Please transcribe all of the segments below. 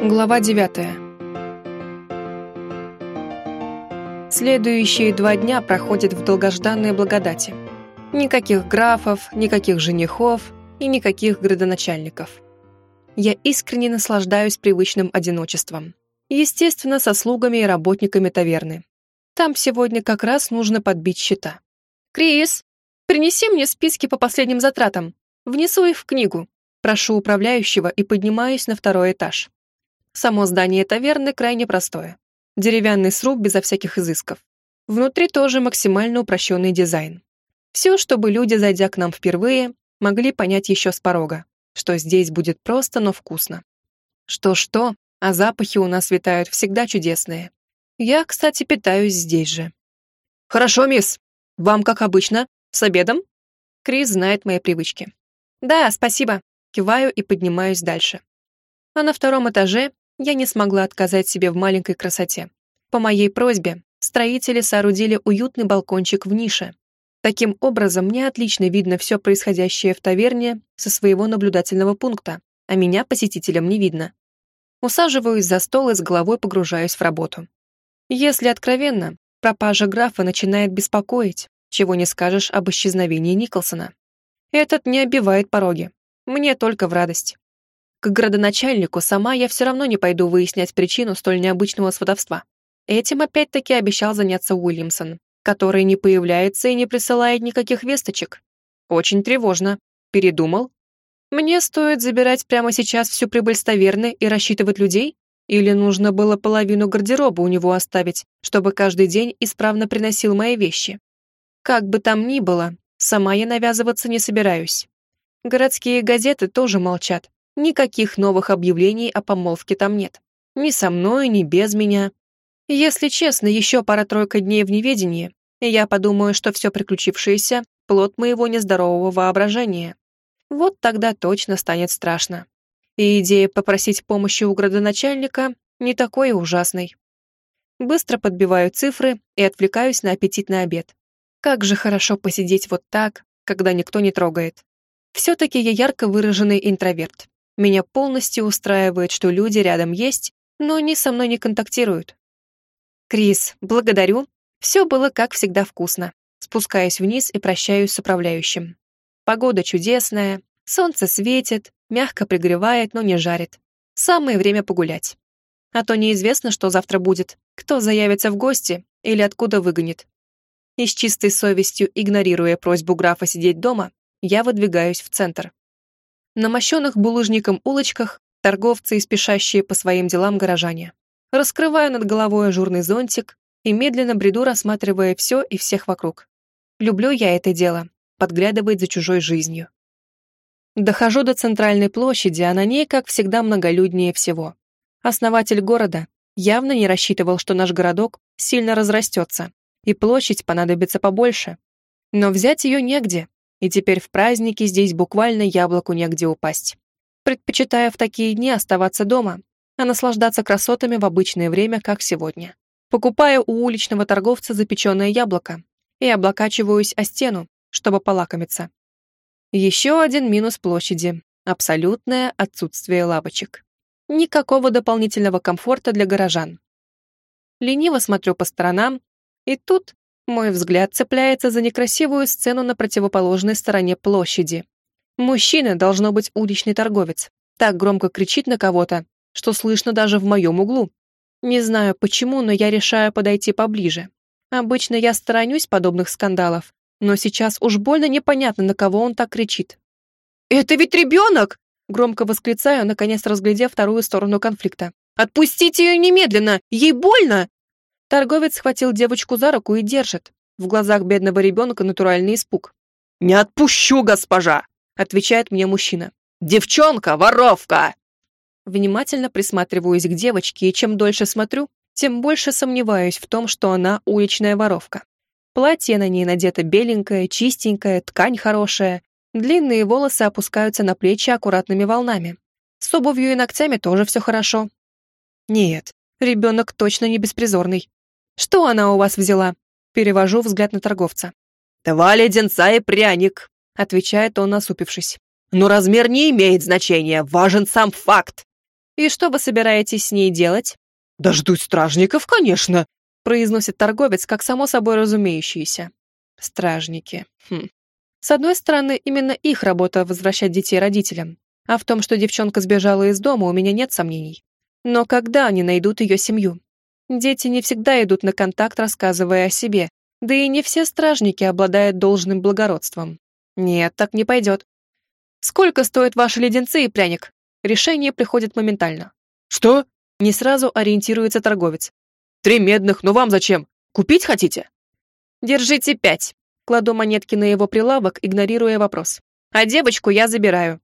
Глава 9. Следующие два дня проходят в долгожданной благодати. Никаких графов, никаких женихов и никаких градоначальников. Я искренне наслаждаюсь привычным одиночеством. Естественно, со слугами и работниками таверны. Там сегодня как раз нужно подбить счета. «Крис, принеси мне списки по последним затратам. Внесу их в книгу», прошу управляющего и поднимаюсь на второй этаж. Само здание таверны крайне простое. Деревянный сруб безо всяких изысков. Внутри тоже максимально упрощенный дизайн. Все, чтобы люди, зайдя к нам впервые, могли понять еще с порога, что здесь будет просто, но вкусно. Что-что, а запахи у нас витают всегда чудесные. Я, кстати, питаюсь здесь же. «Хорошо, мисс. Вам, как обычно, с обедом?» Крис знает мои привычки. «Да, спасибо». Киваю и поднимаюсь дальше. А на втором этаже я не смогла отказать себе в маленькой красоте. По моей просьбе строители соорудили уютный балкончик в нише. Таким образом, мне отлично видно все происходящее в таверне со своего наблюдательного пункта, а меня посетителям не видно. Усаживаюсь за стол и с головой погружаюсь в работу. Если откровенно, пропажа графа начинает беспокоить, чего не скажешь об исчезновении Николсона. Этот не обивает пороги. Мне только в радость. К градоначальнику сама я все равно не пойду выяснять причину столь необычного сватовства. Этим опять-таки обещал заняться Уильямсон, который не появляется и не присылает никаких весточек. Очень тревожно. Передумал? Мне стоит забирать прямо сейчас всю прибыль с таверны и рассчитывать людей? Или нужно было половину гардероба у него оставить, чтобы каждый день исправно приносил мои вещи? Как бы там ни было, сама я навязываться не собираюсь. Городские газеты тоже молчат, Никаких новых объявлений о помолвке там нет. Ни со мной, ни без меня. Если честно, еще пара-тройка дней в неведении, и я подумаю, что все приключившееся — плод моего нездорового воображения. Вот тогда точно станет страшно. И идея попросить помощи у градоначальника не такой ужасной. Быстро подбиваю цифры и отвлекаюсь на аппетитный обед. Как же хорошо посидеть вот так, когда никто не трогает. Все-таки я ярко выраженный интроверт. Меня полностью устраивает, что люди рядом есть, но они со мной не контактируют. Крис, благодарю. Все было, как всегда, вкусно. Спускаюсь вниз и прощаюсь с управляющим. Погода чудесная, солнце светит, мягко пригревает, но не жарит. Самое время погулять. А то неизвестно, что завтра будет, кто заявится в гости или откуда выгонит. И с чистой совестью, игнорируя просьбу графа сидеть дома, я выдвигаюсь в центр. На мощенных булыжником улочках торговцы и спешащие по своим делам горожане. Раскрываю над головой ажурный зонтик и медленно бреду, рассматривая все и всех вокруг. Люблю я это дело, подглядывать за чужой жизнью. Дохожу до центральной площади, а на ней, как всегда, многолюднее всего. Основатель города явно не рассчитывал, что наш городок сильно разрастется, и площадь понадобится побольше. Но взять ее негде, и теперь в праздники здесь буквально яблоку негде упасть. Предпочитая в такие дни оставаться дома, а наслаждаться красотами в обычное время, как сегодня. Покупаю у уличного торговца запеченное яблоко и облокачиваюсь о стену, чтобы полакомиться. Еще один минус площади – абсолютное отсутствие лавочек. Никакого дополнительного комфорта для горожан. Лениво смотрю по сторонам, и тут мой взгляд цепляется за некрасивую сцену на противоположной стороне площади. Мужчина должно быть уличный торговец. Так громко кричит на кого-то, что слышно даже в моем углу. Не знаю почему, но я решаю подойти поближе. Обычно я сторонюсь подобных скандалов, но сейчас уж больно непонятно, на кого он так кричит. «Это ведь ребенок!» Громко восклицаю, наконец разглядев вторую сторону конфликта. «Отпустите ее немедленно! Ей больно!» Торговец схватил девочку за руку и держит. В глазах бедного ребенка натуральный испуг. «Не отпущу, госпожа!» — отвечает мне мужчина. «Девчонка, воровка!» Внимательно присматриваюсь к девочке, и чем дольше смотрю, тем больше сомневаюсь в том, что она уличная воровка. Платье на ней надето беленькое, чистенькое, ткань хорошая, длинные волосы опускаются на плечи аккуратными волнами. С обувью и ногтями тоже все хорошо. Нет, ребенок точно не беспризорный. «Что она у вас взяла?» Перевожу взгляд на торговца. «Два леденца и пряник», — отвечает он, насупившись. «Но размер не имеет значения, важен сам факт». И что вы собираетесь с ней делать? «Дождусь стражников, конечно», произносит торговец, как само собой разумеющееся. Стражники. Хм. С одной стороны, именно их работа возвращать детей родителям, а в том, что девчонка сбежала из дома, у меня нет сомнений. Но когда они найдут ее семью? Дети не всегда идут на контакт, рассказывая о себе, да и не все стражники обладают должным благородством. Нет, так не пойдет. Сколько стоят ваши леденцы и пряник? Решение приходит моментально. Что? Не сразу ориентируется торговец. Три медных, но вам зачем? Купить хотите? Держите пять. Кладу монетки на его прилавок, игнорируя вопрос. А девочку я забираю.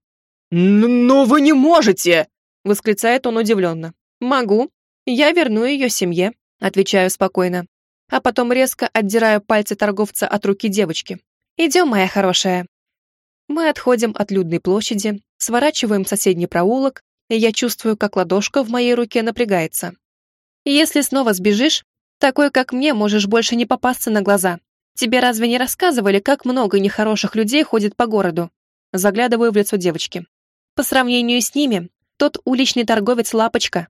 «Но вы не можете!» — восклицает он удивленно. «Могу. Я верну ее семье», — отвечаю спокойно. А потом резко отдираю пальцы торговца от руки девочки. «Идем, моя хорошая». Мы отходим от людной площади, сворачиваем соседний проулок, и я чувствую, как ладошка в моей руке напрягается. «Если снова сбежишь, такой, как мне, можешь больше не попасться на глаза. Тебе разве не рассказывали, как много нехороших людей ходит по городу?» Заглядываю в лицо девочки. По сравнению с ними, тот уличный торговец лапочка.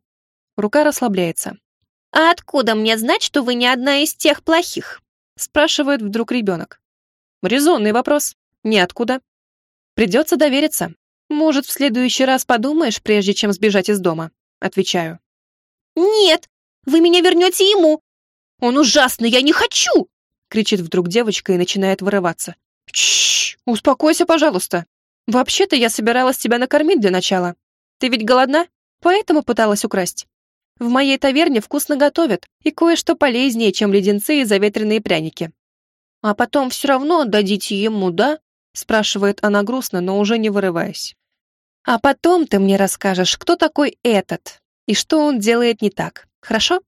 Рука расслабляется. «А откуда мне знать, что вы не одна из тех плохих?» спрашивает вдруг ребенок. Резонный вопрос. Ниоткуда. Придется довериться. Может, в следующий раз подумаешь, прежде чем сбежать из дома? Отвечаю. «Нет, вы меня вернете ему! Он ужасный, я не хочу!» кричит вдруг девочка и начинает вырываться. «Чш, успокойся, пожалуйста. Вообще-то я собиралась тебя накормить для начала. Ты ведь голодна? Поэтому пыталась украсть. В моей таверне вкусно готовят, и кое-что полезнее, чем леденцы и заветренные пряники. А потом все равно отдадите ему, да? спрашивает она грустно, но уже не вырываясь. А потом ты мне расскажешь, кто такой этот и что он делает не так, хорошо?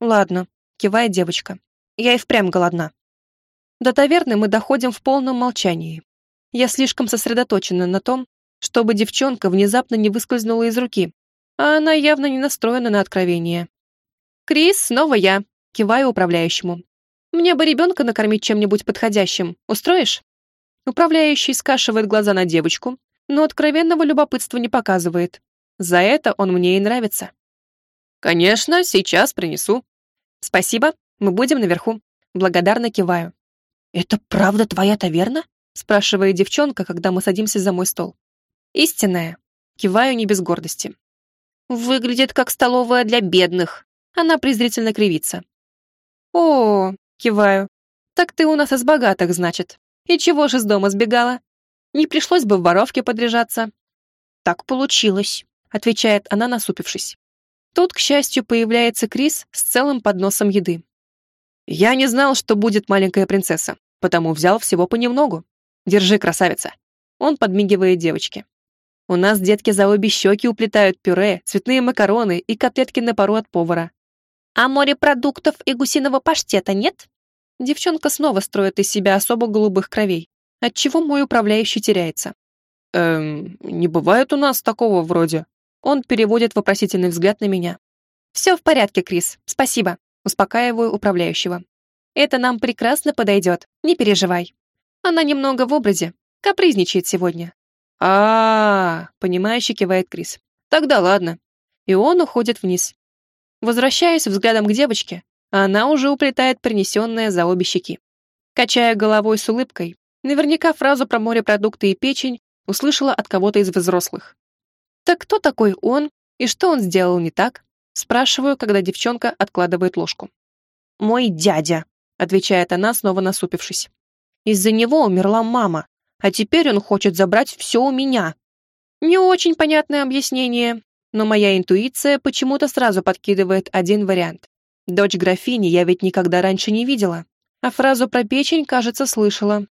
Ладно, кивает девочка. Я и впрямь голодна. До таверны мы доходим в полном молчании. Я слишком сосредоточена на том, чтобы девчонка внезапно не выскользнула из руки, а она явно не настроена на откровение. «Крис, снова я», — киваю управляющему. «Мне бы ребенка накормить чем-нибудь подходящим. Устроишь?» Управляющий скашивает глаза на девочку, но откровенного любопытства не показывает. За это он мне и нравится. «Конечно, сейчас принесу». «Спасибо, мы будем наверху». Благодарно киваю. «Это правда твоя таверна?» спрашивает девчонка, когда мы садимся за мой стол. «Истинная». Киваю не без гордости. «Выглядит как столовая для бедных». Она презрительно кривится. «О, — киваю, — так ты у нас из богатых, значит. И чего же из дома сбегала? Не пришлось бы в воровке подряжаться». «Так получилось», — отвечает она, насупившись. Тут, к счастью, появляется Крис с целым подносом еды. «Я не знал, что будет маленькая принцесса, потому взял всего понемногу. Держи, красавица». Он подмигивает девочке. У нас детки за обе щеки уплетают пюре, цветные макароны и котлетки на пару от повара. А морепродуктов и гусиного паштета нет? Девчонка снова строит из себя особо голубых кровей, отчего мой управляющий теряется. Эм, не бывает у нас такого вроде. Он переводит вопросительный взгляд на меня. Все в порядке, Крис, спасибо. Успокаиваю управляющего. Это нам прекрасно подойдет, не переживай. Она немного в образе, капризничает сегодня, а, -а, понимающе кивает Крис. Тогда ладно. И он уходит вниз. Возвращаюсь взглядом к девочке, а она уже уплетает принесенное за обе щеки. Качая головой с улыбкой, наверняка фразу про морепродукты и печень услышала от кого-то из взрослых. Так кто такой он и что он сделал не так? Спрашиваю, когда девчонка откладывает ложку. «Мой дядя», — отвечает она, снова насупившись. «Из-за него умерла мама, а теперь он хочет забрать все у меня. Не очень понятное объяснение, но моя интуиция почему-то сразу подкидывает один вариант. Дочь графини я ведь никогда раньше не видела, а фразу про печень, кажется, слышала.